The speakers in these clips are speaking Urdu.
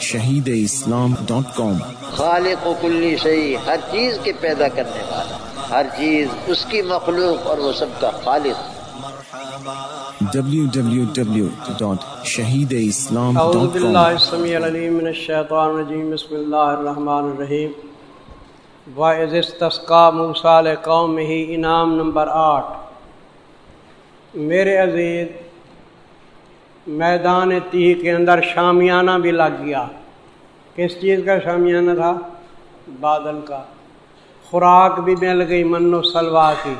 شہید اسلام ڈاٹ کام۔ خالق و کلی شہی ہر چیز کے پیدا کرنے والا ہر چیز اس کی مخلوق اور وہ سب کا خالق۔ www.shahideislam.com اعوذ باللہ السمیع العلیم من الشیطان الرجیم بسم اللہ الرحمن الرحیم۔ وَإِذِ اسْتَسْقَى مُوسَى لِقَوْمِهِ انعام نمبر آٹھ۔ میرے عزیز میدان تیہ کے اندر شامیانہ بھی لگ گیا۔ کس چیز کا شامیانہ تھا؟ بادل کا۔ خوراک بھی مل گئی من و سلوا کی۔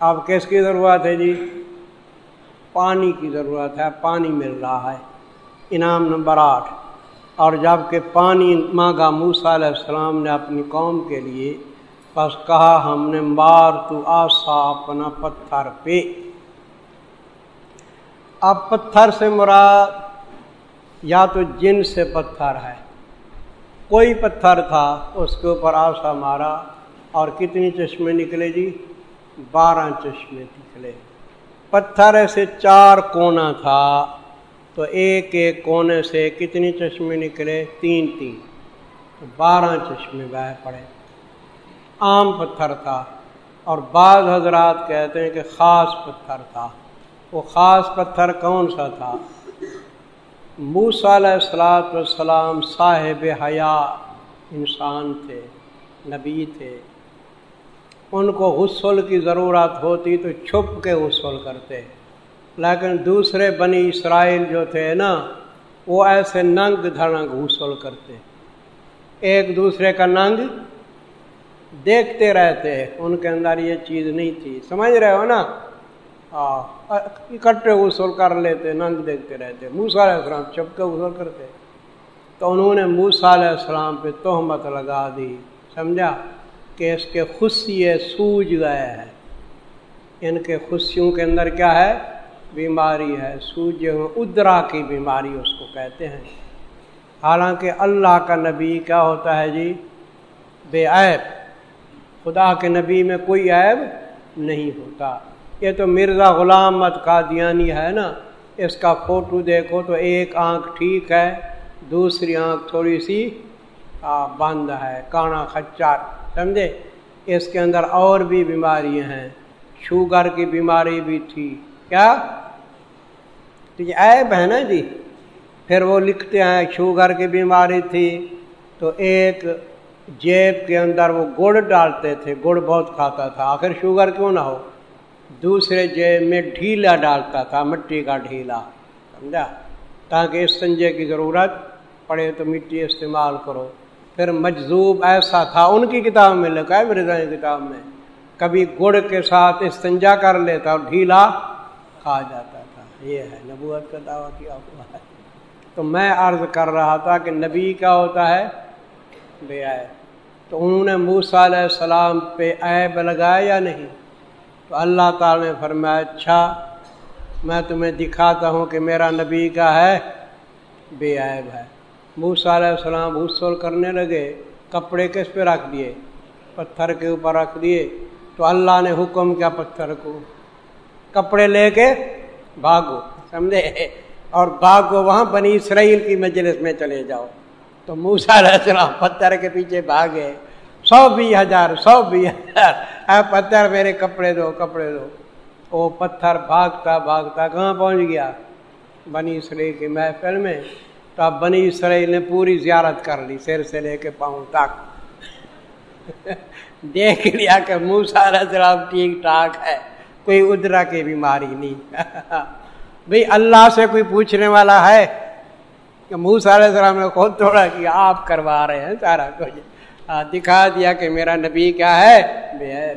اب کس کی ضرورت ہے جی؟ پانی کی ضرورت ہے، پانی مل رہا ہے۔ انعام نمبر آٹھ۔ اور جبکہ پانی مانگا موسا علیہ السلام نے اپنی قوم کے لیے، بس کہا، ہم نے مار تو آسا اپنا پتھر پہ۔ اب پتھر سے مراد یا تو جن سے پتھر ہے۔ کوئی پتھر تھا، اس کے اوپر آسا مارا اور کتنی چشمے نکلے جی؟ بارہ چشمے نکلے۔ پتھر ایسے چار کونا تھا، تو ایک ایک کونے سے کتنی چشمے نکلے؟ تین تین۔ بارہ چشمے بہ پڑے۔ عام پتھر تھا اور بعض حضرات کہتے ہیں کہ خاص پتھر تھا۔ وہ خاص پتھر کون سا تھا؟ موسا علیہ السلاۃ والسلام صاحب حیا انسان تھے، نبی تھے۔ ان کو غسل کی ضرورت ہوتی تو چھپ کے غسل کرتے۔ لیکن دوسرے بنی اسرائیل جو تھے نا، وہ ایسے ننگ دھڑنگ غسل کرتے۔ ایک دوسرے کا ننگ دیکھتے رہتے، ان کے اندر یہ چیز نہیں تھی۔ سمجھ رہے ہو نا؟ ہاں، اکٹھے غسل کر لیتے، ننگ دیکھتے رہتے۔ موسا علیہ السلام چھپ کے غسل کرتے۔ تو انہوں نے موسا علیہ السلام پہ تہمت لگا دی، سمجھا؟ کہ اس کے خوشی سوج گئے ہیں۔ ان کے خوشیوں کے اندر کیا ہے؟ بیماری ہے۔ سوج ادرا کی بیماری اس کو کہتے ہیں۔ حالانکہ اللہ کا نبی کیا ہوتا ہے جی؟ بے عیب۔ خدا کے نبی میں کوئی عیب نہیں ہوتا۔ یہ تو مرزا غلام مت کا ہے نا، اس کا فوٹو دیکھو تو ایک آنکھ ٹھیک ہے، دوسری آنکھ تھوڑی سی بند ہے، کانا خچار، سمجھے؟ اس کے اندر اور بھی بیماریاں ہیں، شوگر کی بیماری بھی تھی۔ کیا؟ تو یہ عیب ہے نا جی۔ پھر وہ لکھتے ہیں شوگر کی بیماری تھی تو ایک جیب کے اندر وہ گڑ ڈالتے تھے، گڑ بہت کھاتا تھا۔ آخر شوگر کیوں نہ ہو؟ دوسرے جیب میں ڈھیلا ڈالتا تھا، مٹی کا ڈھیلا، سمجھا؟ تاکہ اس سنجے کی ضرورت پڑے تو مٹی استعمال کرو۔ پھر مجذوب ایسا تھا، ان کی کتاب میں لکھا ہے مرزا کتاب میں۔ کبھی گڑ کے ساتھ استنجا کر لیتا اور ڈھیلا کھا جاتا تھا۔ یہ ہے، نبوت کا دعویٰ کیا ہوا ہے۔ تو میں عرض کر رہا تھا کہ نبی کیا ہوتا ہے؟ بے عیب۔ تو انہوں نے موسا علیہ السلام پہ عیب لگایا یا نہیں؟ تو اللہ تعالی نے فرمایا اچھا میں تمہیں دکھاتا ہوں کہ میرا نبی کا ہے، بے عیب ہے۔ موسا علیہ السلام غسل کرنے لگے، کپڑے کس پہ رکھ دیے؟ پتھر کے اوپر رکھ دیے۔ تو اللہ نے حکم کیا پتھر کو؟ کپڑے لے کے بھاگو، سمجھے؟ اور بھاگو وہاں بنی اسرائیل کی مجلس میں چلے جاؤ۔ تو موسا علیہ السلام پتھر کے پیچھے بھاگے۔ سو بھی ہزار سو بھی ہزار اے پتھر میرے کپڑے دو کپڑے دو وہ پتھر بھاگتا بھاگتا کہاں پہنچ گیا بنی اسرائیل کی محفل میں تو اب بنی اسرائیل نے پوری زیارت کر لی سر سے لے کے پاؤں تک دیکھ لیا کہ موسا السلام ٹھیک ٹھاک ہے کوئی ادرا کی بیماری نہیں بھئی اللہ سے کوئی پوچھنے والا ہے کہ موسا علیہ السلام نے خود تھوڑا کہ آپ کروا رہے ہیں سارا کچھ دکھا دیا کہ میرا نبی کیا ہے؟ بے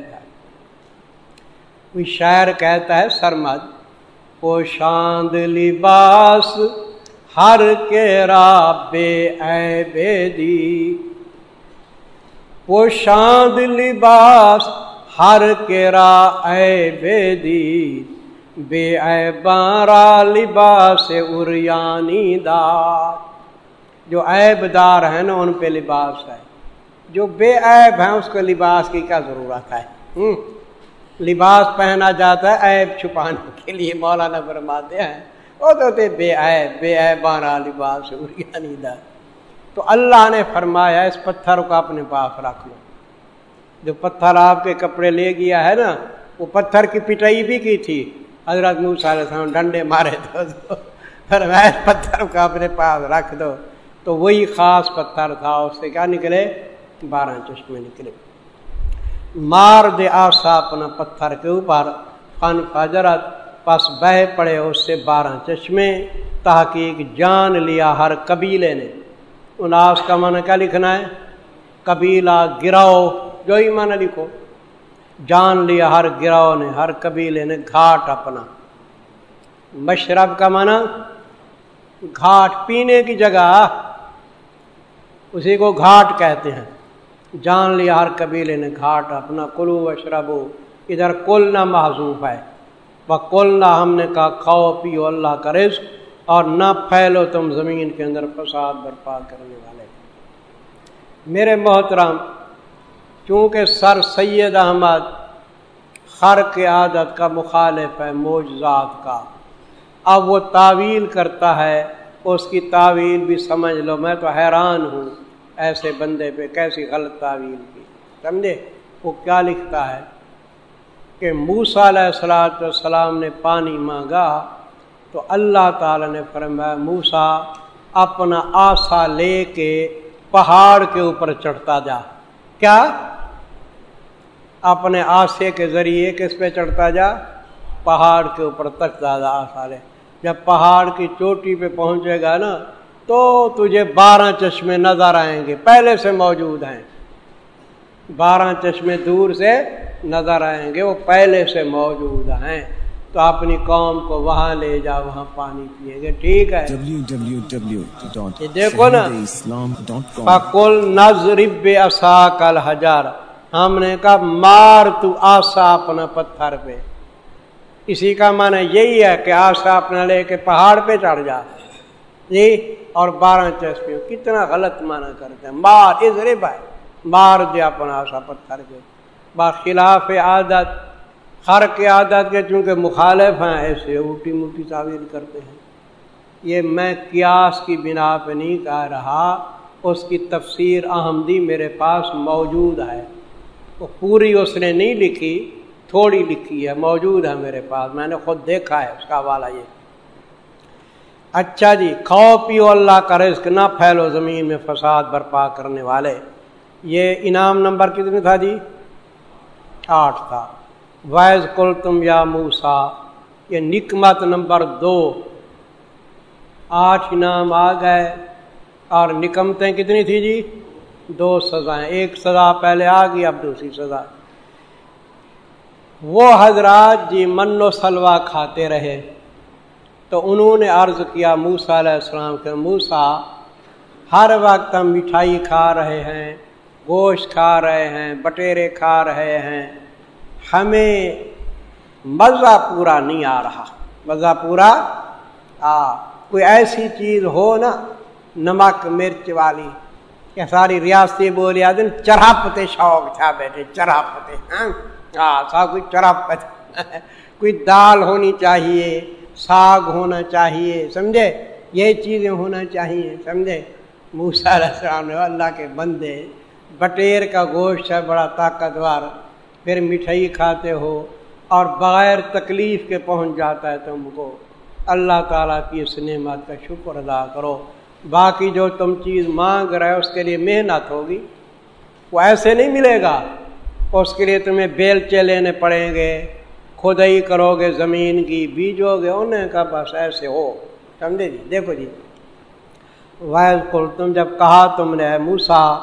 کوئی شاعر کہتا ہے، سرمد وہ شاند لباس، ہر کے بے اے بے دی۔ وہ شاند لباس، ہر کے اے بے دی۔ بے اے بارا لباس اریانی دار۔ جو عیب دار ہے نا، ان پہ لباس ہے۔ جو بے عیب ہیں، اس کو لباس کی کیا ضرورت ہے؟ لباس پہنا جاتا ہے، عیب چھپانے کے لیے مولانا فرماتے ہیں۔ وہ تو بے آئے بے آئے بارہ لباس تو اللہ نے فرمایا، اس پتھر کو اپنے پاس رکھ لو۔ جو پتھر آپ کے کپڑے لے گیا ہے نا، وہ پتھر کی پٹائی بھی کی تھی۔ حضرت علیہ السلام ڈنڈے مارے تو پتھر کو اپنے پاس رکھ دو۔ تو وہی خاص پتھر تھا، اس سے کیا نکلے؟ بارہ چشمے نکلے۔ مار دے آسا اپنا پتھر کے اوپر۔ فن فجرت پس بہ پڑے اس سے بارہ چشمے۔ تحقیق جان لیا ہر قبیلے نے۔ اناس کا من کیا لکھنا ہے؟ قبیلہ گراؤ، جو ہی من لکھو۔ جان لیا ہر گراؤ نے، ہر قبیلے نے گھاٹ اپنا۔ مشرب کا مانا گھاٹ پینے کی جگہ، اسی کو گھاٹ کہتے ہیں۔ جان لیا ہر قبیلے نے گھاٹ، اپنا کلو اشربو ادھر کل نہ معذوف ہے۔ وہ کل نہ ہم نے کہا، کھاؤ، پیو، اللہ کا رزق، اور نہ پھیلو تم زمین کے اندر فساد برپا کرنے والے۔ میرے محترم، چونکہ سر سید احمد خر کے عادت کا مخالف ہے موجزات کا، اب وہ تعویل کرتا ہے، اس کی تعویل بھی سمجھ لو، میں تو حیران ہوں۔ ایسے بندے پہ کیسی غلط تعویل کی۔ سمجھے؟ وہ کیا لکھتا ہے؟ کہ موسا علیہ السلاۃ والسلام نے پانی مانگا تو اللہ تعالی نے فرمایا موسا اپنا آسا لے کے پہاڑ کے اوپر چڑھتا جا۔ کیا؟ اپنے آسے کے ذریعے کس پہ چڑھتا جا؟ پہاڑ کے اوپر تک زیادہ آسا لے۔ جب پہاڑ کی چوٹی پہ پہنچے گا نا تو تجھے بارہ چشمے نظر آئیں گے پہلے سے موجود ہیں۔ بارہ چشمے دور سے نظر آئیں گے وہ پہلے سے موجود ہیں۔ تو اپنی قوم کو وہاں لے جا وہاں پانی پیئیں گے ٹھیک ہے؟ دیکھو نا فکل نظرب اصا کل ہزار ہم نے کہا مار تو آسا اپنا پتھر پہ۔ اسی کا معنی یہی ہے کہ آسا اپنا لے کے پہاڑ پہ چڑھ جا۔ جی اور بارہ چشمے کتنا غلط معنی کرتے ہیں۔ مار اس بھائی مار دیا اپنا آسا پتھر کے۔ با خلاف عادت ہر کے عادت کے چونکہ مخالف ہیں، ایسے اٹھی موٹی تعویر کرتے ہیں۔ یہ میں قیاس کی بنا پہ نہیں کہہ رہا، اس کی تفسیر احمدی میرے پاس موجود ہے۔ وہ پوری اس نے نہیں لکھی، تھوڑی لکھی ہے، موجود ہے میرے پاس۔ میں نے خود دیکھا ہے، اس کا والا یہ۔ اچھا جی کھاؤ پیو اللہ کا رزق نہ پھیلو زمین میں فساد برپا کرنے والے۔ یہ انعام نمبر کتنے تھا جی؟ آٹھ تھا۔ وائز کل تم یا موسا یہ نکمت نمبر دو۔ آٹھ انعام آ گئے اور نکمتیں کتنی تھی جی؟ دو سزائیں۔ ایک سزا پہلے آ گئی، اب دوسری سزا۔ وہ حضرات جی من و سلوا کھاتے رہے۔ تو انہوں نے عرض کیا موسا علیہ السلام کے موسا ہر وقت ہم مٹھائی کھا رہے ہیں، گوشت کھا رہے ہیں، بٹیرے کھا رہے ہیں، ہمیں مزہ پورا نہیں آ رہا۔ مزہ پورا آ، کوئی ایسی چیز ہو نا، نمک، مرچ والی، کہ ساری ریاستی بولی آدمی چرہپتے شوق تھا بیٹے چرہپتے ہاں؟ سا کوئی چرپ کوئی دال ہونی چاہیے۔ ساگ ہونا چاہیے سمجھے یہ چیزیں ہونا چاہیے سمجھے موسا السلام نے اللہ کے بندے بٹیر کا گوشت ہے بڑا طاقتور پھر مٹھائی کھاتے ہو اور بغیر تکلیف کے پہنچ جاتا ہے تم کو اللہ تعالیٰ کی اس نعمت کا شکر ادا کرو باقی جو تم چیز مانگ رہے اس کے لیے محنت ہوگی وہ ایسے نہیں ملے گا اس کے لیے تمہیں بیلچے لینے پڑیں گے خود ہی کرو گے، زمین کی بیجو گے، انہیں کا بس ایسے ہو۔ سمجھے جی؟ دیکھو جی۔ وائز کو تم جب کہا تم نے موسا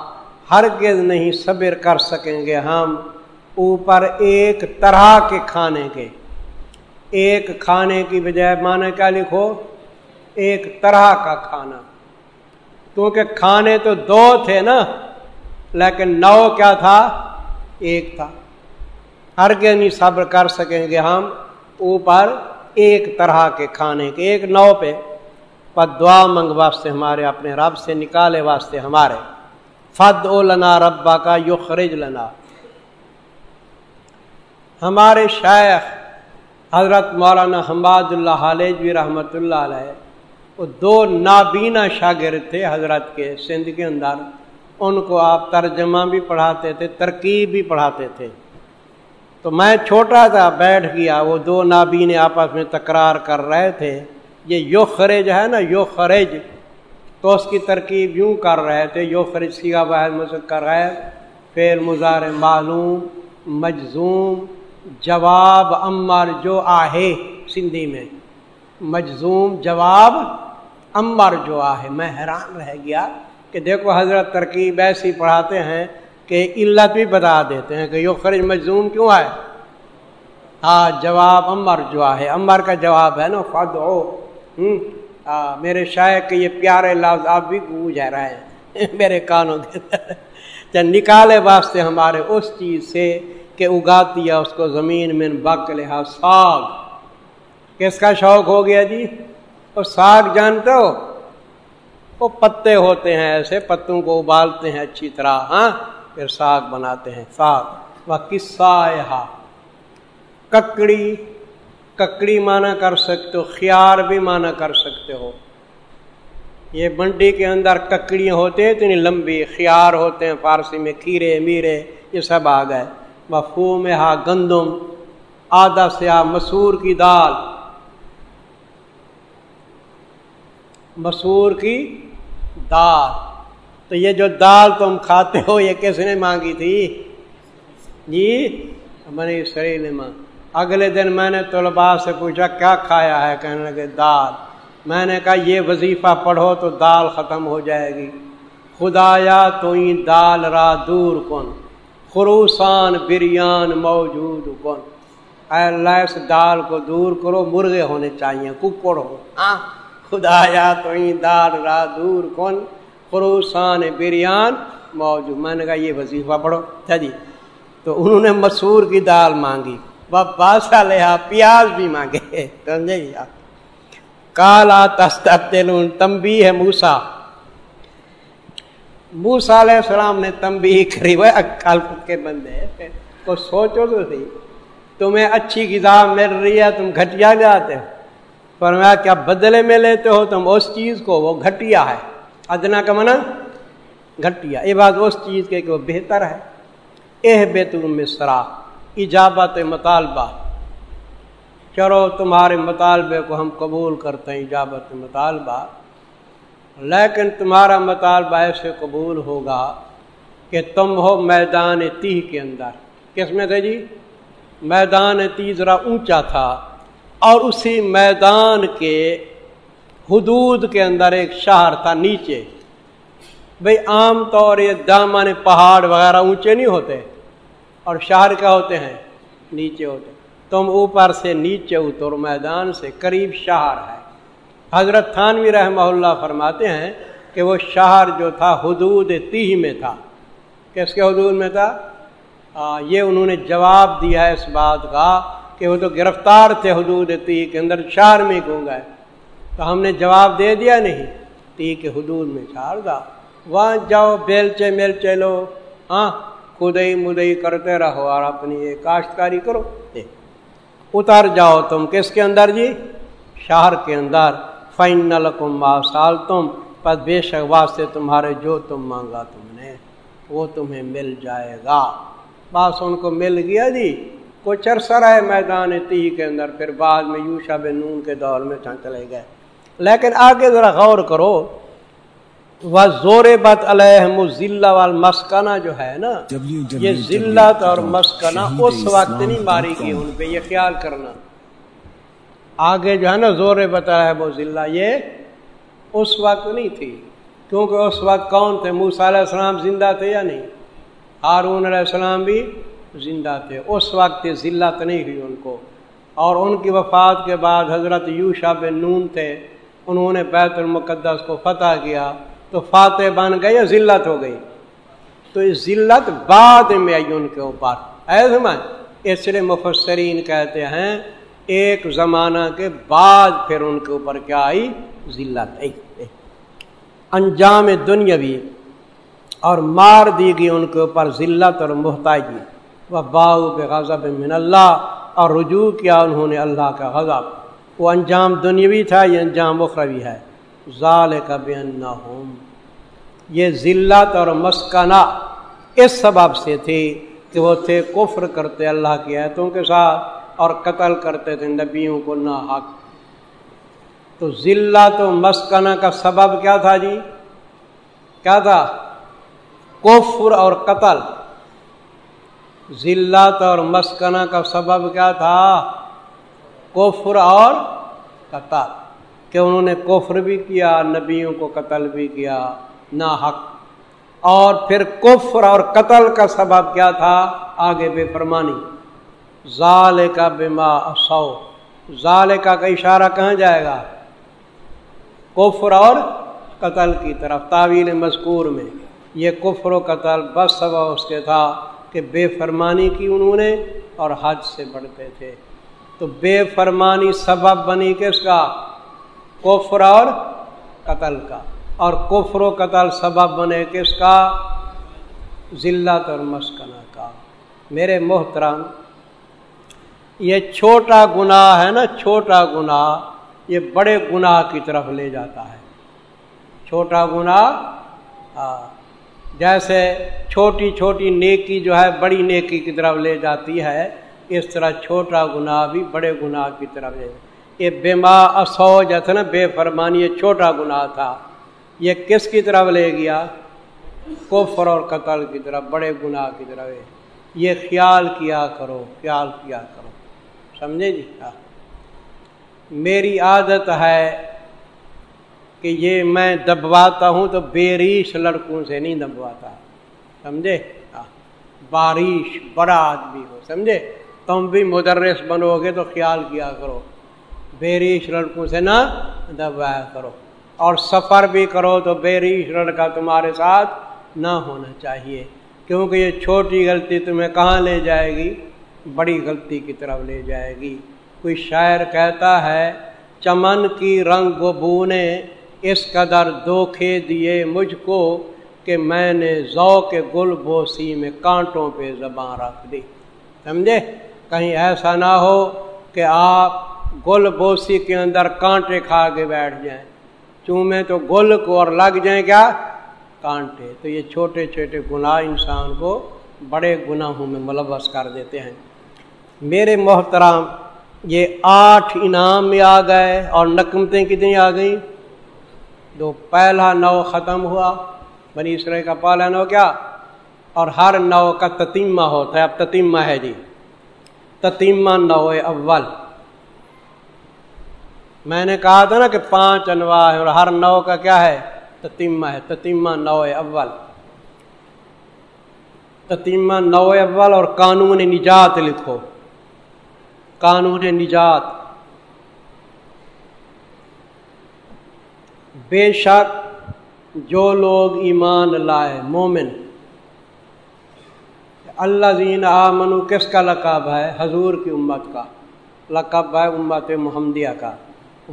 ہرگز نہیں صبر کر سکیں گے ہم۔ اوپر ایک طرح کے کھانے کے۔ ایک کھانے کی بجائے مانے کیا لکھو؟ ایک طرح کا کھانا۔ کیونکہ کھانے تو دو تھے نا، لیکن نو کیا تھا؟ ایک تھا۔ ہر کے نہیں صبر کر سکیں گے ہم اوپر ایک طرح کے کھانے کے، ایک نو پہ۔ پر دعا منگ واسطے ہمارے، اپنے رب سے نکالے واسطے ہمارے۔ فد او لنا ربا کا یو خرج لنا۔ ہمارے شیخ حضرت مولانا حماد اللہ علیہ رحمۃ اللہ علیہ، وہ دو نابینا شاگرد تھے حضرت کے سندھ کے اندر۔ ان کو آپ ترجمہ بھی پڑھاتے تھے، ترکیب بھی پڑھاتے تھے۔ تو میں چھوٹا تھا بیٹھ گیا، وہ دو نابین آپس میں تکرار کر رہے تھے، یہ یو خرج ہے نا، یو خرج۔ تو اس کی ترکیب یوں کر رہے تھے، یو خرج سیگا واحد مذکر کر رہے، فعل مزار معلوم، مجزوم، جواب امر جو آہے سندھی میں۔ مجزوم، جواب امر جو آہے۔ میں حیران رہ گیا کہ دیکھو حضرت ترکیب ایسی پڑھاتے ہیں کہ علت بھی بتا دیتے ہیں کہ یو خرج مجزوم کیوں ہے؟ ہاں جواب امر جو ہے امر کا جواب ہے نا فد ہو میرے شاعر کے یہ پیارے لفظ آپ بھی گونج رہے ہیں۔ میرے کانوں کے نکالے واسطے ہمارے اس چیز سے کہ اگاتی ہے، اس کو زمین میں بک لہا ساگ۔ کس کا شوق ہو گیا جی؟ وہ ساگ جانتے ہو؟ وہ پتے ہوتے ہیں ایسے، پتوں کو ابالتے ہیں اچھی طرح ہاں؟ پھر ساگ بناتے ہیں ساگ وہ قصہ ککڑی ککڑی مانا کر سکتے ہو، خیار بھی مانا کر سکتے ہو۔ یہ منڈی کے اندر ککڑیاں ہوتے ہیں اتنی لمبی خیار ہوتے ہیں، فارسی میں کھیرے میرے، یہ سب آ گئے۔ بفو میں ہا گندم، آدھا سیاہ مسور کی دال۔ مسور کی دال۔ تو یہ جو دال تم کھاتے ہو، یہ کس نے مانگی تھی؟ جی منی سری نے مانگ اگلے دن میں نے طلباء سے پوچھا، کیا کھایا ہے؟ کہنے لگے، دال۔ میں نے کہا، یہ وظیفہ پڑھو تو دال ختم ہو جائے گی۔ خدایا تو دال را دور کن۔ خروسان بریان موجود کن۔ اے اللہ، اس دال کو دور کرو، مرغے ہونے چاہیے، ککڑ ہو۔ ہاں خدایا تو دال را دور کن۔ خروسان بریان موجود۔ میں نے کہا یہ وظیفہ پڑھو۔ اچھا جی۔ تو انہوں نے مسور کی دال مانگی۔ وہ باسا لیا پیاز بھی مانگے۔ سمجھے جی آپ۔ کالا تستا تمبی ہے موسا موسا علیہ السلام نے تمبی کری۔ وہ کل کے بندے کو سوچو تو سی تمہیں اچھی کتاب مل رہی ہے، تم گھٹیا جاتے ہو۔ پر میں کیا بدلے میں لیتے ہو؟ تم اس چیز کو، وہ گھٹیا ہے۔ ادنا کا منع گھٹیا یہ بات اس چیز کے کہ وہ بہتر ہے۔ اہ بے تم مصرا ایجابت مطالبہ۔ چلو تمہارے مطالبے کو ہم قبول کرتے ہیں ایجابت مطالبہ۔ لیکن تمہارا مطالبہ ایسے قبول ہوگا کہ تم ہو میدان تی کے اندر۔ کس میں تھے جی؟ میدان تی ذرا اونچا تھا اور اسی میدان کے حدود کے اندر ایک شہر تھا نیچے۔ بھئی عام طور یہ دامن پہاڑ وغیرہ اونچے نہیں ہوتے اور شہر کیا ہوتے ہیں؟ نیچے ہوتے۔ تم اوپر سے نیچے اتر میدان سے قریب شہر ہے۔ حضرت تھانوی رحمہ اللہ فرماتے ہیں کہ وہ شہر جو تھا حدود تیہ میں تھا۔ کس کے حدود میں تھا؟ آ, یہ انہوں نے جواب دیا ہے اس بات کا کہ وہ تو گرفتار تھے حدود تیہ کے اندر شہر میں گوں گئے تو ہم نے جواب دے دیا نہیں۔ تی کے حدود میں چھاڑ دا وہاں جاؤ، بیلچے میلچے لو۔ ہاں خدئی مدئی کرتے رہو اور اپنی یہ کاشتکاری کرو۔ اتر جاؤ تم۔ کس کے اندر جی؟ شہر کے اندر۔ فائن نلکم سال تم پر بے شک واسطے تمہارے جو تم مانگا تم نے، وہ تمہیں مل جائے گا۔ بس ان کو مل گیا جی؟ کچھ عرصہ رہے میدان تی کے اندر۔ پھر بعد میں یوشا بن نون کے دور میں چلے گئے۔ لیکن آگے ذرا غور کرو وہ زور بت علیہ ذلہ وال مسکنا جو ہے نا یہ ذلت اور مسکنا اس وقت نہیں ماری گئی ان پہ یہ خیال کرنا۔ آگے جو ہے نا زور بت علیہ ذلہ یہ اس وقت نہیں تھی کیونکہ اس وقت کون تھے؟ موسیٰ علیہ السلام زندہ تھے یا نہیں؟ ہارون علیہ السلام بھی زندہ تھے۔ اس وقت ذلت نہیں ہوئی ان کو۔ اور ان کی وفات کے بعد حضرت یوشا بن نون تھے۔ انہوں نے بیت المقدس کو فتح کیا تو فاتح بن گئے یا ذلت ہو گئی؟ تو یہ ذلت بعد میں آئی ان کے اوپر۔ ایسے میں اس لیے مفسرین کہتے ہیں ایک زمانہ کے بعد پھر ان کے اوپر کیا آئی؟ ذلت۔ آئی انجام دنیاوی اور مار دی گئی ان کے اوپر ذلت اور محتاجی۔ وہ باؤ کے غضب من اللہ اور رجوع کیا انہوں نے اللہ کا غضب۔ وہ انجام دنیاوی تھا، یہ انجام اخروی ہے۔ ظال کا یہ ذلت اور مسکنہ اس سبب سے تھی کہ وہ تھے کفر کرتے اللہ کی ایتوں کے ساتھ اور قتل کرتے تھے نبیوں کو نہ حق تو ذلت و مسکنہ کا سبب کیا تھا جی؟ کیا تھا؟ کفر اور قتل۔ ذلت اور مسکنہ کا سبب کیا تھا؟ کفر اور قتل، کہ انہوں نے کفر بھی کیا، نبیوں کو قتل بھی کیا نہ حق اور پھر کفر اور قتل کا سبب کیا تھا؟ آگے بے فرمانی۔ ظال کا بما سو ظال کا اشارہ کہاں جائے گا؟ کفر اور قتل کی طرف، تعویل مذکور میں۔ یہ کفر و قتل بس سبب اس کے تھا کہ بے فرمانی کی انہوں نے اور حج سے بڑھتے تھے۔ تو بے فرمانی سبب بنی کس کا؟ کفر اور قتل کا۔ اور کفر و قتل سبب بنے کس کا؟ ذلت اور مسکنہ کا۔ میرے محترم، یہ چھوٹا گناہ ہے نا، چھوٹا گناہ، یہ بڑے گناہ کی طرف لے جاتا ہے۔ چھوٹا گناہ ہاں، جیسے چھوٹی چھوٹی نیکی جو ہے، بڑی نیکی کی طرف لے جاتی ہے اس طرح چھوٹا گناہ بھی بڑے گناہ کی طرف لے یہ بیما اصو جیسے نا، بے فرمانی، یہ چھوٹا گناہ تھا۔ یہ کس کی طرف لے گیا؟ کفر اور قتل کی طرف، بڑے گناہ کی طرف ہے۔ یہ خیال کیا کرو، خیال کیا کرو۔ سمجھے جی؟ ہاں۔ میری عادت ہے کہ یہ میں دبواتا ہوں تو بیریش لڑکوں سے نہیں دبواتا۔ سمجھے؟ ہاں۔ بارش بڑا آدمی ہو۔ سمجھے؟ تم بھی مدرس بنو گے تو خیال کیا کرو۔ بیریش لڑکوں سے نہ دبوایا کرو۔ اور سفر بھی کرو تو بیریش لڑکا تمہارے ساتھ نہ ہونا چاہیے۔ کیونکہ یہ چھوٹی غلطی تمہیں کہاں لے جائے گی؟ بڑی غلطی کی طرف لے جائے گی۔ کوئی شاعر کہتا ہے، چمن کی رنگ و بونے اس قدر دھوکھے دیے مجھ کو کہ میں نے ذوق گل بوسی میں کانٹوں پہ زباں رکھ دی۔ سمجھے؟ کہیں ایسا نہ ہو کہ آپ گل بوسی کے اندر کانٹے کھا کے بیٹھ جائیں۔ چومے تو گل کو اور لگ جائیں کیا؟ کانٹے۔ تو یہ چھوٹے چھوٹے گناہ انسان کو بڑے گناہوں میں ملوث کر دیتے ہیں۔ میرے محترام یہ آٹھ انعام میں آ گئے اور نقمتیں کتنی آ گئیں؟ دو، پہلا نو ختم ہوا۔ بنی اسرائیل کا پہلا نو کیا؟ اور ہر نو کا تتیمہ ہوتا ہے۔ اب تتیمہ ہے جی۔ تتیمہ نو اول۔ میں نے کہا تھا نا کہ پانچ انواع ہے اور ہر نو کا کیا ہے؟ تتیمہ ہے۔ تتیمہ نو اول۔ تتیمہ نو اول اور قانون نجات لکھو۔ قانون نجات۔ بے شک جو لوگ ایمان لائے، مومن اللہ زین آمنو کس کا لقب ہے؟ حضور کی امت کا۔ لقب ہے امت محمدیہ کا۔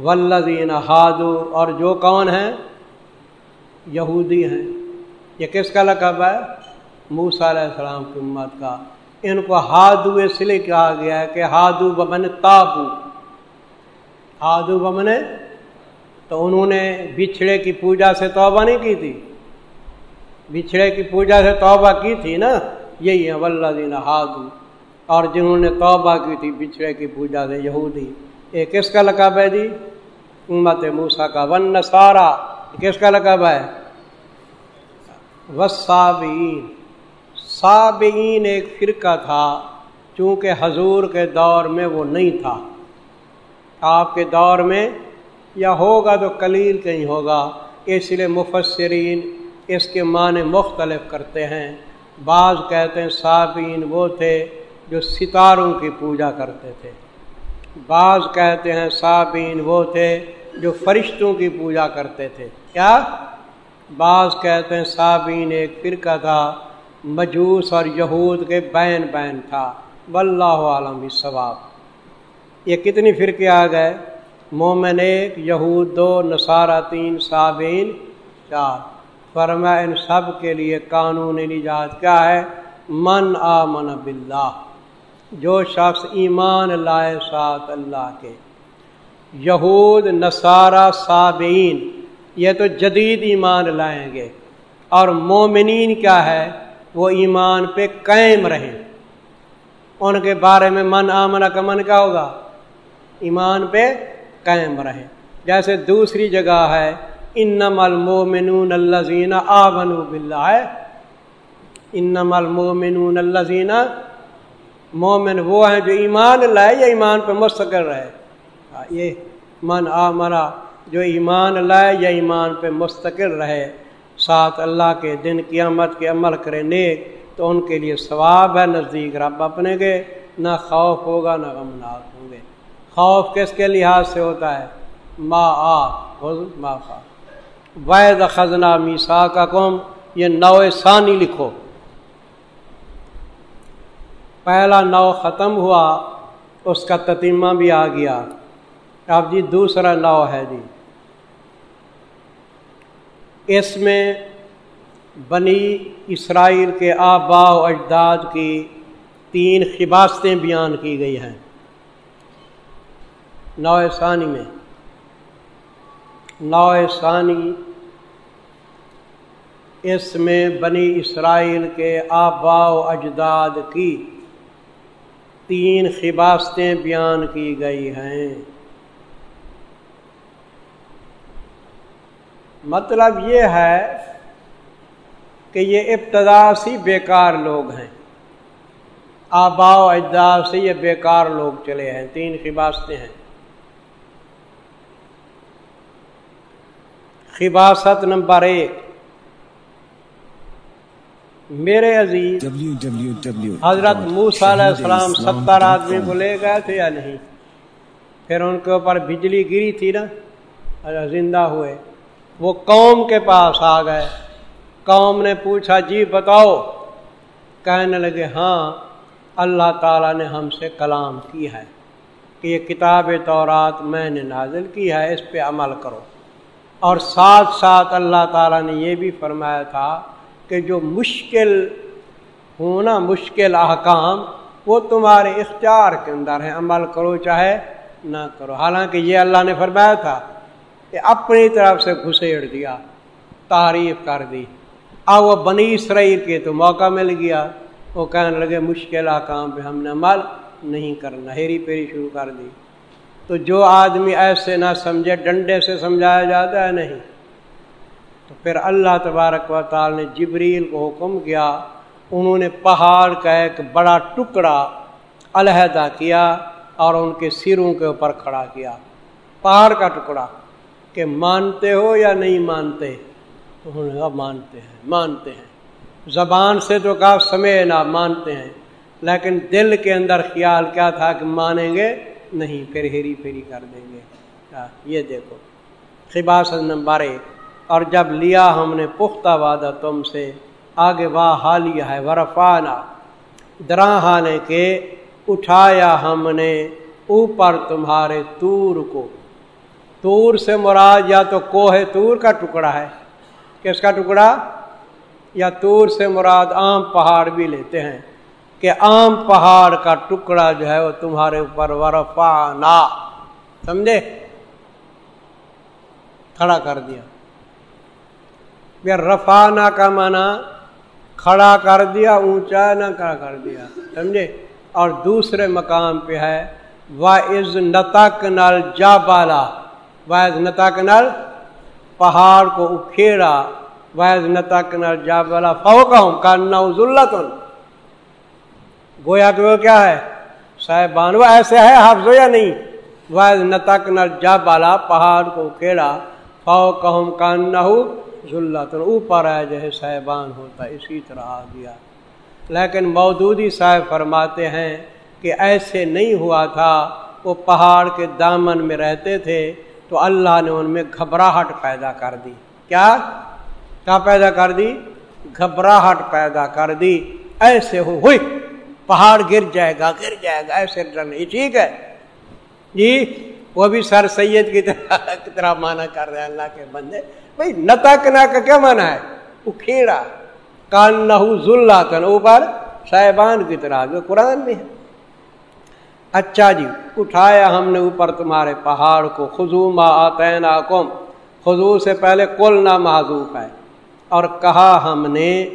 ولزین ہادو اور جو کون ہیں؟ یہودی ہیں۔ یہ کس کا لقب ہے؟ موسیٰ علیہ السلام کی امت کا۔ ان کو ہادو اس لیے کہا گیا ہے کہ ہادو بمن تابو ہادو بمن تو انہوں نے بچھڑے کی پوجا سے توبہ نہیں کی تھی۔ بچھڑے کی پوجا سے توبہ کی تھی نا؟ یہی ہے ولہ دین ہادو اور جنہوں نے توبہ کی تھی بچھڑے کی پوجا سے یہودی۔ یہ کس کا لقب ہے جی؟ امت موسا کا۔ ون نسارا کس کا لقب ہے؟ وسابین صابئین ایک فرقہ تھا، چونکہ حضور کے دور میں وہ نہیں تھا۔ آپ کے دور میں یا ہوگا تو کلیل کہیں ہوگا، اس لیے مفسرین اس کے معنی مختلف کرتے ہیں۔ بعض کہتے ہیں صابین وہ تھے جو ستاروں کی پوجا کرتے تھے۔ بعض کہتے ہیں صابین وہ تھے جو فرشتوں کی پوجا کرتے تھے۔ کیا؟ بعض کہتے ہیں صابین ایک فرقہ تھا، مجوس اور یہود کے بین بین تھا۔ واللہ عالم ثواب یہ کتنی فرقے آ گئے؟ مومن ایک، یہود دو، نصارہ تین صابین چار۔ فرما ان سب کے لیے قانون نجات کیا ہے؟ من آ من بلّہ جو شخص ایمان لائے ساتھ اللہ کے۔ یہود، نصارہ صابین یہ تو جدید ایمان لائیں گے۔ اور مومنین کیا ہے؟ وہ ایمان پہ قائم رہیں۔ ان کے بارے میں من آمن کا من کیا ہوگا؟ ایمان پہ قائم رہے جیسے دوسری جگہ ہے ان نمل اللہ زینہ آ بنو بلّہ ہے ان نمل اللہ زینہ مومن وہ ہیں جو ایمان لائے یا ایمان پہ مستقل رہے۔ ہاں، یہ من آ مرا جو ایمان لائے یا ایمان پہ مستقل رہے، ساتھ اللہ کے دن قیامت کے عمل کرے نیک، تو ان کے لیے ثواب ہے نزدیک رب اپنے کے۔ نہ خوف ہوگا، نہ غمناک ہوں گے۔ خوف کس کے لحاظ سے ہوتا ہے؟ ما آ وید خزنہ میسا کا قوم یہ نو ثانی لکھو۔ پہلا نو ختم ہوا، اس کا تتیمہ بھی آ گیا۔ اب جی دوسرا نو ہے جی۔ اس میں بنی اسرائیل کے آبا و اجداد کی تین خباستیں بیان کی گئی ہیں۔ نو ثانی میں۔ نو ثانی۔ اس میں بنی اسرائیل کے آبا و اجداد کی تین خباستیں بیان کی گئی ہیں۔ مطلب یہ ہے کہ یہ ابتدا سی بیکار لوگ ہیں۔ آبا و اجداد سے یہ بیکار لوگ چلے ہیں۔ تین خباستیں ہیں۔ خباست نمبر ایک۔ میرے عزیز حضرت موسا علیہ السلام ستر آدمی کو لے گئے تھے یا نہیں؟ پھر ان کے اوپر بجلی گری تھی نا زندہ ہوئے۔ وہ قوم کے پاس آ گئے۔ قوم نے پوچھا جی بتاؤ؟ کہنے لگے ہاں اللہ تعالیٰ نے ہم سے کلام کی ہے کہ یہ کتاب تورات میں نے نازل کی ہے اس پہ عمل کرو۔ اور ساتھ ساتھ اللہ تعالیٰ نے یہ بھی فرمایا تھا کہ جو مشکل ہونا، مشکل احکام، وہ تمہارے اختیار کے اندر ہے عمل کرو چاہے نہ کرو۔ حالانکہ یہ اللہ نے فرمایا تھا کہ اپنی طرف سے گھسیڑ دیا تعریف کر دی۔ اب وہ بنی اسرائیل کے تو موقع مل گیا۔ وہ کہنے لگے، مشکل کام پہ ہم نے عمل نہیں کرنا، ہیری پیری شروع کر دی۔ تو جو آدمی ایسے نہ سمجھے، ڈنڈے سے سمجھایا جاتا ہے نہیں۔ تو پھر اللہ تبارک و تعالی نے جبریل کو حکم کیا، انہوں نے پہاڑ کا ایک بڑا ٹکڑا علیحدہ کیا اور ان کے سروں کے اوپر کھڑا کیا۔ پہاڑ کا ٹکڑا کہ مانتے ہو یا نہیں مانتے؟ تو انہوں نے کہا، مانتے ہیں مانتے ہیں۔ زبان سے تو کہا، سمے نہ، مانتے ہیں۔ لیکن دل کے اندر خیال کیا تھا کہ مانیں گے؟ نہیں، پھر ہیری پھیری کر دیں گے۔ یہ دیکھو۔ خباس نمبر ایک۔ اور جب لیا ہم نے، پختہ وعدہ تم سے۔ آگے واہ حالیہ ہے ورفانہ درا نے کے اٹھایا ہم نے اوپر تمہارے تور کو۔ تور سے مراد یا تو کوہ تور کا ٹکڑا ہے، کس کا ٹکڑا؟ یا تور سے مراد عام پہاڑ بھی لیتے ہیں۔ کہ عام پہاڑ کا ٹکڑا جو ہے وہ تمہارے اوپر ورفانا، سمجھے؟ کھڑا کر دیا۔ رفانہ کا معنی کھڑا کر دیا، اونچا نہ کھڑا کر دیا، سمجھے؟ اور دوسرے مقام پہ ہے واز نتک نل جا بالا واحد نتک نل پہاڑ کو اکھیڑا واحد نتک نل جا بالا فوکا کا نوزلتن گویا کہ وہ کیا ہے؟ صاحبان وہ ایسے ہے حافظ یا نہیں؟ وہ نہ تک نہ جا بالا پہاڑ کو کیڑا فاؤ کہم کان نہ ہو ذلت اوپر ہے جو صاحبان ہوتا اسی طرح آ گیا۔ لیکن مودودی صاحب فرماتے ہیں کہ ایسے نہیں ہوا تھا، وہ پہاڑ کے دامن میں رہتے تھے تو اللہ نے ان میں گھبراہٹ پیدا کر دی۔ کیا؟ کیا پیدا کر دی؟ گھبراہٹ پیدا کر دی۔ ایسے ہو، ہوئی۔ پہاڑ گر جائے گا، گر جائے گا، ایسے ڈرنا ٹھیک ہے۔ جی وہ بھی سر سید کی طرح کی طرح مانا کر رہے ہیں اللہ کے بندے۔ بھائی نتا کنا کا کیا مانا ہے؟ اکھیڑا کان نہ اوپر صاحبان کی طرح، جو قرآن میں ہے۔ اچھا جی اٹھایا ہم نے اوپر تمہارے پہاڑ کو خزو ما آتینا کم حضور سے پہلے کل نہ معذوف ہے۔ اور کہا ہم نے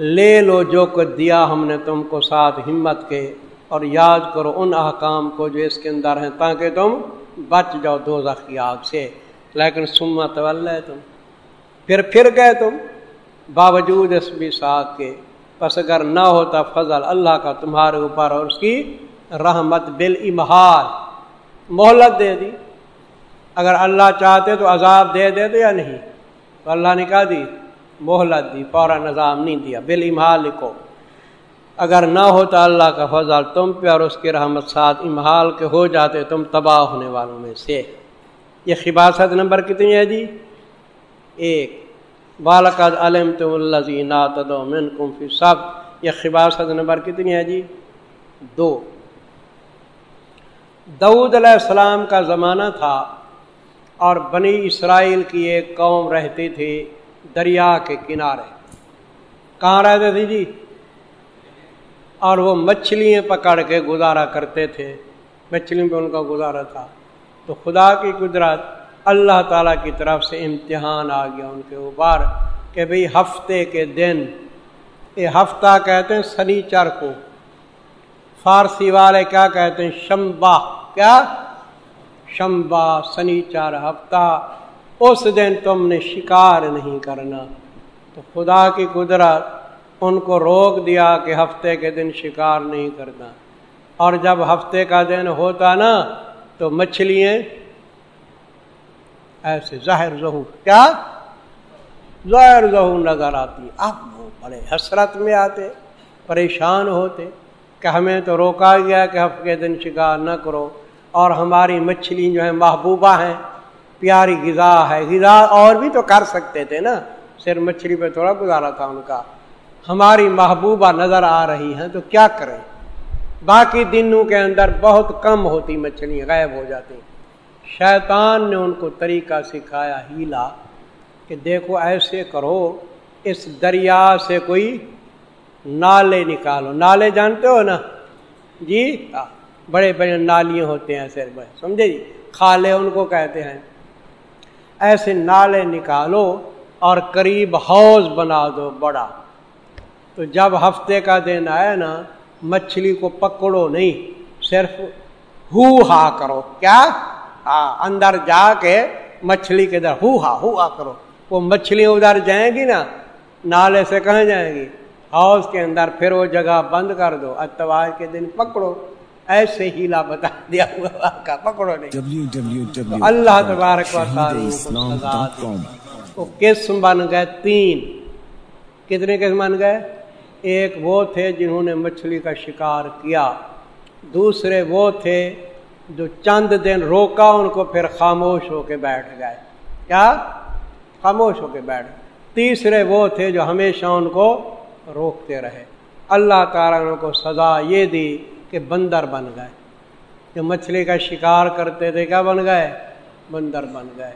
لے لو جو کچھ دیا ہم نے تم کو ساتھ ہمت کے، اور یاد کرو ان احکام کو جو اس کے اندر ہیں، تاکہ تم بچ جاؤ دو کی آگ سے۔ لیکن سمت تم۔ پھر پھر گئے تم۔ باوجود اس بھی ساتھ کے۔ پس اگر نہ ہوتا فضل اللہ کا تمہارے اوپر اور اس کی رحمت بل امہار مہلت دے دی۔ اگر اللہ چاہتے تو عذاب دے دے دے یا نہیں؟ تو اللہ نے کہا دی۔ مہلت دی فوراً نظام نہیں دیا۔ بل امہال لکھو اگر نہ ہوتا اللہ کا فضل، تم پہ اور اس کی رحمت ساتھ امہال کے ہو جاتے، تم تباہ ہونے والوں میں سے۔ یہ خباست نمبر کتنی ہے جی؟ ایک۔ بالکد علم تم اللہ من کم فی سب یہ خباست نمبر کتنی ہے جی؟ دو۔ دعود علیہ السلام کا زمانہ تھا اور بنی اسرائیل کی ایک قوم رہتی تھی۔ دریا کے کنارے۔ کہاں رہتے تھے جی؟ اور وہ مچھلیاں پکڑ کے گزارا کرتے تھے۔ مچھلیوں پہ ان کا گزارا تھا۔ تو خدا کی قدرت اللہ تعالیٰ کی طرف سے امتحان آ گیا ان کے اوپر کہ بھئی ہفتے کے دن، یہ ہفتہ کہتے ہیں سنیچر کو۔ فارسی والے کیا کہتے ہیں؟ شمبا۔ کیا؟ شمبا سنیچر ہفتہ۔ اس دن تم نے شکار نہیں کرنا۔ تو خدا کی قدرت ان کو روک دیا کہ ہفتے کے دن شکار نہیں کرنا۔ اور جب ہفتے کا دن ہوتا نا، تو مچھلیاں ایسے ظاہر ظہور کیا؟ ظاہر ظہور نظر آتی۔ اب وہ بڑے حسرت میں آتے، پریشان ہوتے کہ ہمیں تو روکا گیا کہ ہفتے دن شکار نہ کرو۔ اور ہماری مچھلی جو ہے محبوبہ ہیں۔ پیاری غذا ہے۔ غذا اور بھی تو کر سکتے تھے نا۔ صرف مچھلی پہ تھوڑا گزارا تھا ان کا۔ ہماری محبوبہ نظر آ رہی ہیں تو کیا کریں؟ باقی دنوں کے اندر بہت کم ہوتی مچھلی، غائب ہو جاتی۔ شیطان نے ان کو طریقہ سکھایا ہیلا کہ دیکھو ایسے کرو، اس دریا سے کوئی نالے نکالو۔ نالے جانتے ہو نا؟ جی؟ ہاں۔ بڑے بڑے نالیاں ہوتے ہیں سر سمجھے جی؟ کھالے ان کو کہتے ہیں۔ ایسے نالے نکالو اور قریب حوض بنا دو بڑا۔ تو جب ہفتے کا دن آئے نا، مچھلی کو پکڑو نہیں، صرف ہو ہا کرو۔ کیا؟ ہاں اندر جا کے مچھلی کے در ہو ہا ہو ہا کرو۔ وہ مچھلی ادھر جائیں گی نا، نالے سے کہاں جائیں گی؟ ہاؤس کے اندر پھر وہ جگہ بند کر دو۔ اتوار کے دن پکڑو۔ ایسے ہیلا بتا دیا ہوا کا پکڑو نہیں۔ اللہ تبارک و قسم بن گئے تین۔ کتنے قسم بن گئے؟ ایک وہ تھے جنہوں نے مچھلی کا شکار کیا۔ دوسرے وہ تھے جو چند دن روکا ان کو پھر خاموش ہو کے بیٹھ گئے۔ کیا؟ خاموش ہو کے بیٹھ گئے۔ تیسرے وہ تھے جو ہمیشہ ان کو روکتے رہے۔ اللہ تعالیٰ نے کو سزا یہ دی کہ بندر بن گئے۔ جو مچھلی کا شکار کرتے تھے، کیا بن گئے؟ بندر بن گئے۔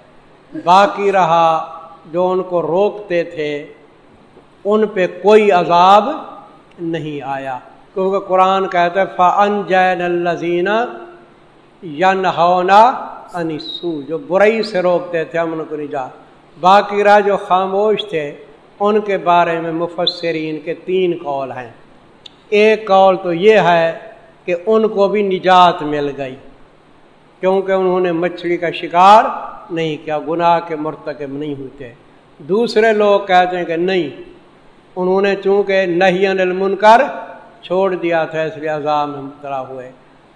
باقی رہا جو ان کو روکتے تھے، ان پہ کوئی عذاب نہیں آیا۔ کیونکہ قرآن کہتے فن جین الزین یا نہونا انسو جو برائی سے روکتے تھے امن کو نجات۔ باقی رہا جو خاموش تھے، ان کے بارے میں مفسرین کے تین قول ہیں۔ ایک قول تو یہ ہے کہ ان کو بھی نجات مل گئی۔ کیونکہ انہوں نے مچھلی کا شکار نہیں کیا، گناہ کے مرتکب نہیں ہوتے۔ دوسرے لوگ کہتے ہیں کہ نہیں، انہوں نے چونکہ نہیں انل کر چھوڑ دیا تھا، اس لیے عذاب میں مبتلا ہوئے۔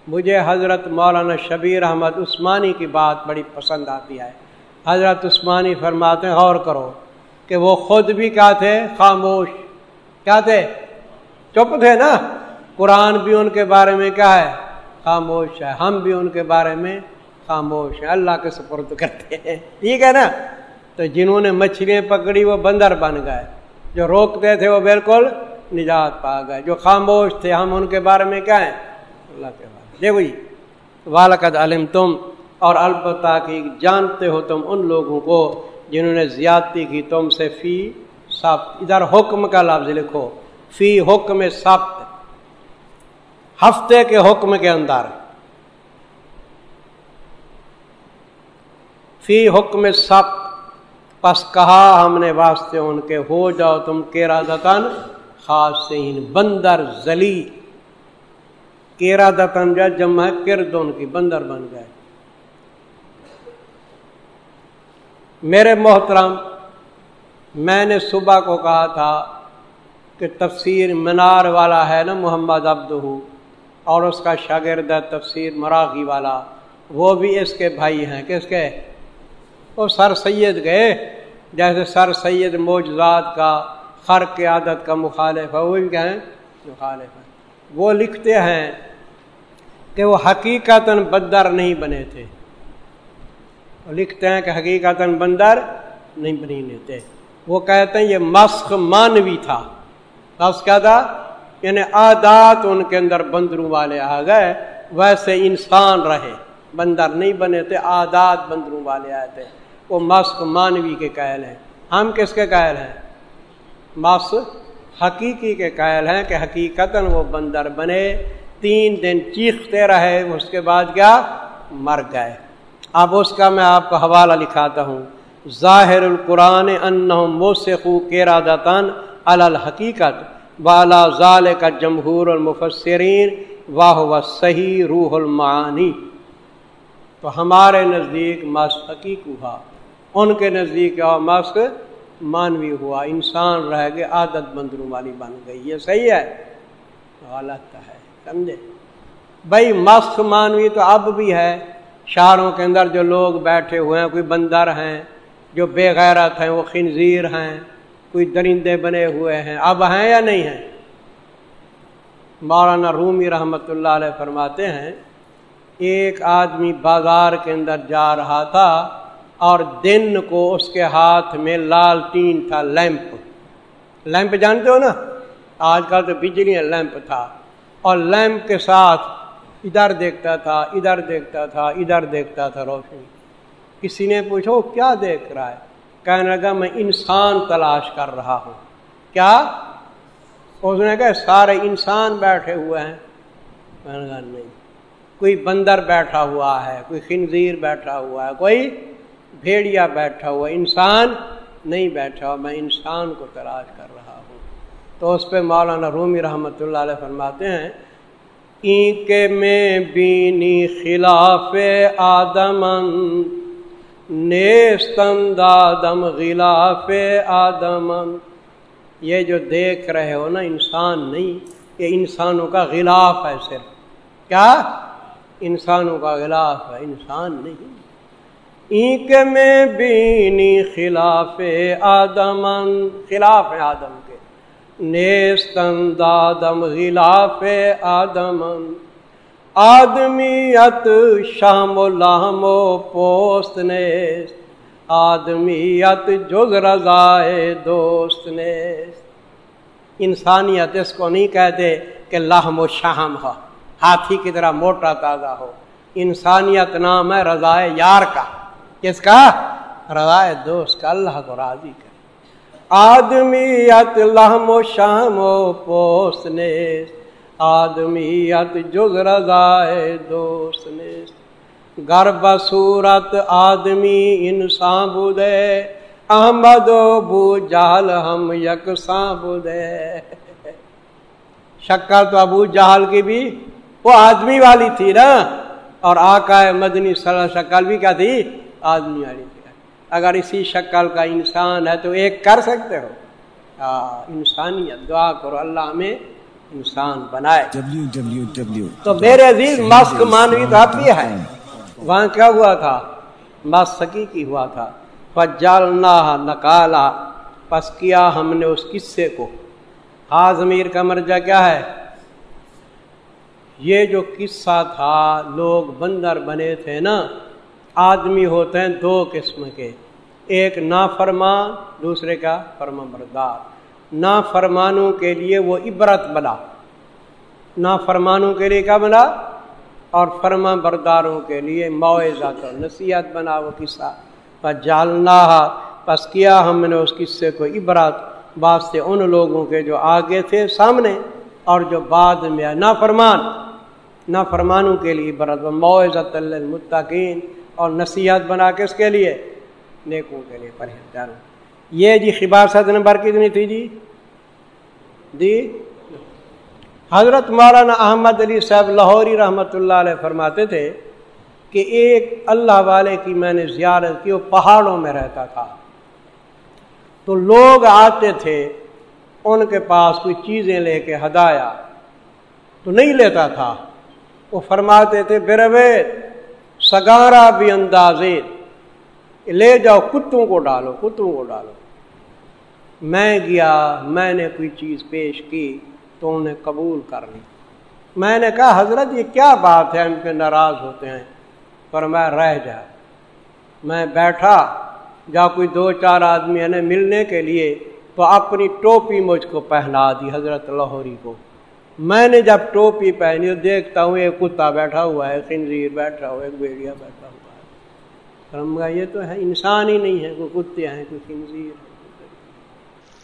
مجھے حضرت مولانا شبیر احمد عثمانی کی بات بڑی پسند آتی ہے۔ حضرت عثمانی فرماتے ہیں، غور کرو کہ وہ خود بھی کیا تھے؟ خاموش۔ کیا تھے؟ چپ تھے نا؟ قرآن بھی ان کے بارے میں کیا ہے؟ خاموش ہے۔ ہم بھی ان کے بارے میں خاموش ہیں۔ اللہ کے سپرد کرتے ہیں۔ ٹھیک ہے نا؟ تو جنہوں نے مچھلیاں پکڑی وہ بندر بن گئے۔ جو روکتے تھے وہ بالکل نجات پا گئے۔ جو خاموش تھے، ہم ان کے بارے میں کیا ہیں؟ اللہ کے بارے دیکھو جی والد علم تم اور البتہ کی جانتے ہو تم ان لوگوں کو جنہوں نے زیادتی کی تم سے فی سب ادھر حکم کا لفظ لکھو۔ فی حکم سب ہفتے کے حکم کے اندر۔ فی حکم سب پس کہا ہم نے واسطے ان کے، ہو جاؤ تم کیرا دتن خاص بندر زلی کیرا دتن جو جمع کرد ان کی، بندر بن گئے۔ میرے محترم، میں نے صبح کو کہا تھا کہ تفسیر منار والا ہے نا، محمد عبد اور اس کا شاگرد تفسیر مراغی والا، وہ بھی اس کے بھائی ہیں۔ کس کے؟ وہ سر سید گئے جیسے سر سید موجزاد کا، خر کی عادت کا مخالف ہے، وہ بھی کہیں مخالف ہے وہ لکھتے ہیں کہ وہ حقیقت بدر نہیں بنے تھے۔ وہ لکھتے ہیں کہ حقیقت بندر نہیں بنی لیتے وہ کہتے ہیں یہ مسخ مانوی تھا۔ کیا تھا؟ یعنی عادات ان کے اندر بندروں والے آ گئے، ویسے انسان رہے۔ بندر نہیں بنے تھے، عادات بندروں والے آئے تھے۔ وہ مسق مانوی کے قائل ہیں۔ ہم کس کے قائل ہیں؟ مس حقیقی کے قائل ہیں کہ حقیقت وہ بندر بنے، تین دن چیختے رہے، اس کے بعد کیا؟ مر گئے۔ اب اس کا میں آپ کو حوالہ لکھاتا ہوں۔ ظاہر القرآن ان موسیقو کیرا الحقیقت۔ والا ظال کا جمہور المفسرین واہ و صحیح روح المعانی۔ تو ہمارے نزدیک مس حقیق ہوا۔ ان کے نزدیک مس مانوی ہوا۔ انسان رہ گئے، عادت بندروں والی بن گئی۔ یہ صحیح ہے؟ غلط ہے، سمجھے؟ بھائی مسخ مانوی تو اب بھی ہے۔ شہروں کے اندر جو لوگ بیٹھے ہوئے ہیں، کوئی بندر ہیں جو بے غیرت ہیں، وہ خنزیر ہیں۔ کوئی درندے بنے ہوئے ہیں۔ اب ہیں یا نہیں ہیں؟ مولانا رومی رحمۃ اللہ علیہ فرماتے ہیں، ایک آدمی بازار کے اندر جا رہا تھا اور دن کو اس کے ہاتھ میں لالٹین تھا لیمپ۔ لیمپ جانتے ہو نا؟ آج کل تو بجلی لیمپ تھا۔ اور لیمپ کے ساتھ ادھر دیکھتا تھا، ادھر دیکھتا تھا، ادھر دیکھتا تھا روشنی۔ کسی نے پوچھو کیا دیکھ رہا ہے؟ کہنے لگا میں انسان تلاش کر رہا ہوں۔ کیا؟ اس نے کہا سارے انسان بیٹھے ہوئے ہیں۔ میں نے کہا نہیں۔ کوئی بندر بیٹھا ہوا ہے، کوئی خنزیر بیٹھا ہوا ہے، کوئی بھیڑیا بیٹھا ہوا انسان نہیں بیٹھا ہوا میں انسان کو تلاش کر رہا ہوں۔ تو اس پہ مولانا رومی رحمۃ اللہ علیہ فرماتے ہیں اینک میں بینی خلاف آدم نیستم دادم غلاف آدم۔ یہ جو دیکھ رہے ہو نا انسان نہیں، یہ انسانوں کا غلاف ہے صرف۔ کیا؟ انسانوں کا غلاف ہے، انسان نہیں۔ اینک میں بینی خلاف آدم۔ خلاف آدم کے۔ نیستن دادم غلاف آدم۔ آدمیت شام و لام و پوست نیست آدمیت جز رضائے دوست نیست انسانیت اس کو نہیں کہتے کہ لحم و شہم ہو ہاتھی کی طرح موٹا تازہ ہو انسانیت نام ہے رضائے یار کا کس کا رضا دوست کا اللہ کو راضی کر آدمیت لہم و شام و پوست نے آدمیت جز رضائے دوست نے۔ گر بصورت آدمی انسان بدے احمد و بو جہل ہم یکساں بدے شکل تو ابو جہل کی بھی وہ آدمی والی تھی نا۔ اور آقا مدنی صلی شکل بھی کیا تھی؟ آدمی والی اگر اسی شکل کا انسان ہے تو ایک کر سکتے ہو۔ انسانیت، دعا کرو اللہ ہمیں انسان بنائے۔ تو میرے عزیز مسک مانوی تو اب بھی ہے وہاں کیا ہوا تھا؟ مسکی کی ہوا تھا۔ فجالنا نکالا پس کیا ہم نے اس قصے کو؟ ہاضمیر کا مرجع کیا ہے؟ یہ جو قصہ تھا لوگ بندر بنے تھے نا آدمی ہوتے ہیں دو قسم کے۔ ایک نافرمان دوسرے کا فرما بردار نافرمانوں کے لیے وہ عبرت بنا۔ نافرمانوں کے لیے کیا بنا؟ اور فرما برداروں کے لیے معاوضہ تو نصیحت بنا وہ قصہ۔ بس جالنا پس کیا ہم نے اس قصے کو عبرت واسطے ان لوگوں کے جو آگے تھے سامنے اور جو بعد میں نہ فرمان نہ فرمانوں کے لیے عبرت معاوضہ المتقین اور نصیحت بنا کے اس کے لیے؟ نیکوں کے لیے، پرہیزگاروں یہ جی خباست نمبر کتنی تھی جی؟ دی؟ حضرت مولانا احمد علی صاحب لاہوری رحمۃ اللہ علیہ فرماتے تھے کہ ایک اللہ والے کی میں نے زیارت کی، وہ پہاڑوں میں رہتا تھا۔ تو لوگ آتے تھے، ان کے پاس کوئی چیزیں لے کے ہدایا، تو نہیں لیتا تھا۔ وہ فرماتے تھے بروے سگارا بھی اندازے، لے جاؤ، کتوں کو ڈالو، کتوں کو ڈالو؟ میں گیا، میں نے کوئی چیز پیش کی تو انہیں قبول کر لی۔ میں نے کہا، حضرت، یہ کیا بات ہے؟ ان پہ ناراض ہوتے ہیں۔ پر میں رہ جا۔ میں بیٹھا۔ جا کوئی دو چار آدمی نے ملنے کے لیے تو اپنی ٹوپی مجھ کو پہنا دی، حضرت لاہوری کو۔ میں نے جب ٹوپی پہنی دیکھتا ہوں، ایک کتا بیٹھا ہوا ہے، خنزیر بیٹھا ہوا ہے، ایک بیڑیا بیٹھا ہوا ہے۔ یہ تو ہے، انسان ہی نہیں ہے، کوئی کتے ہیں، کوئی خنزیر۔ ہے